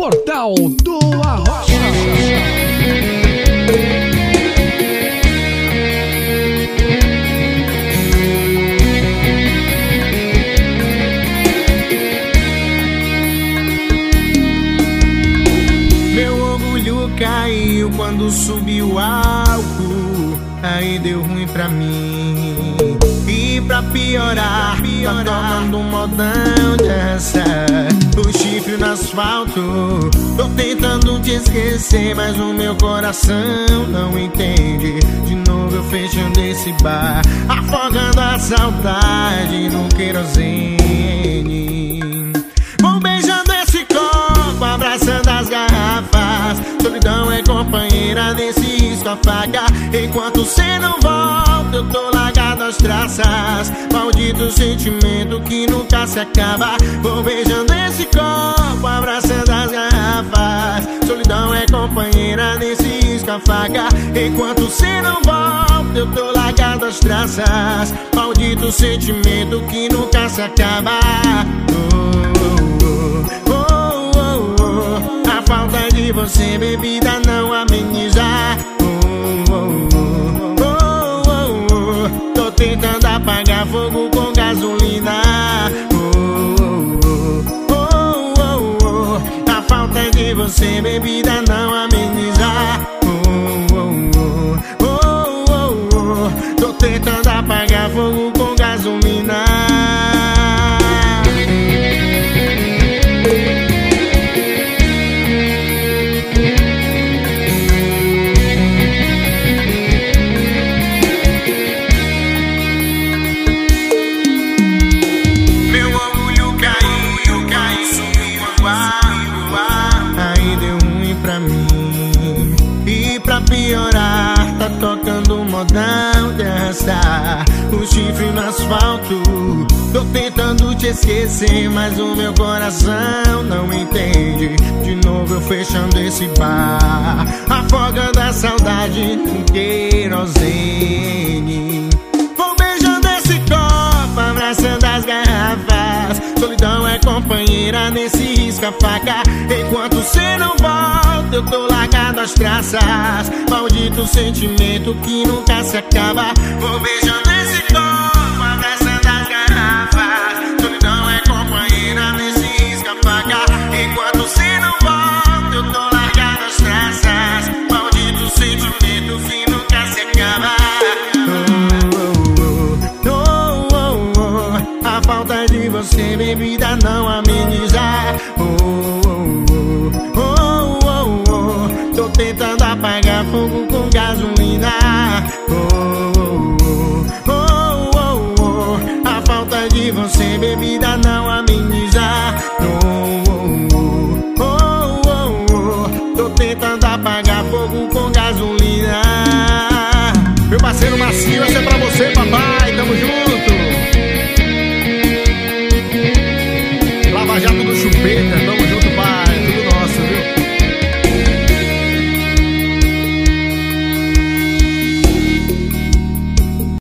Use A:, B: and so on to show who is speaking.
A: Portal do Arrocha.
B: Meu orgulho caiu quando subiu o álcool. Aí deu ruim pra mim. E pra piorar, tá tomando um modão dessa. Asfalto. Tô tentando te esquecer, mas o meu coração não entende. De novo eu fechando esse bar, afogando a saudade no querosene. Vou beijando esse copo, abraçando as garrafas. Solidão é companheira desse risco afaga. Enquanto cê não volta, eu tô largado às traças. Maldito sentimento que nunca se acaba. Vou beijando esse copo, abraçando as garrafas. Solidão é companheira desse risco afaga. Enquanto cê não volta, eu tô largado às traças. Maldito sentimento que nunca se acaba. Oh, oh, oh, oh, oh. A falta de você, bebida, tentando apagar fogo com gasolina. Oh, oh, oh, oh, oh. A falta de você, bebida, não ameniza. Piorar, tá tocando modão dessa. O chifre no asfalto. Tô tentando te esquecer, mas o meu coração não entende. De novo eu fechando esse bar, afogando a saudade no querosene. Companheira nesse risco a faca. Enquanto cê não volta, eu tô largado às traças. Maldito sentimento que nunca se acaba. Vou beijando você, bebida, não ameniza. Oh, oh, oh, oh, oh. Tô tentando apagar fogo com gasolina. Oh, oh, oh, oh, oh. A falta de você, bebida, não ameniza. Oh, oh, oh, oh, oh. Tô tentando apagar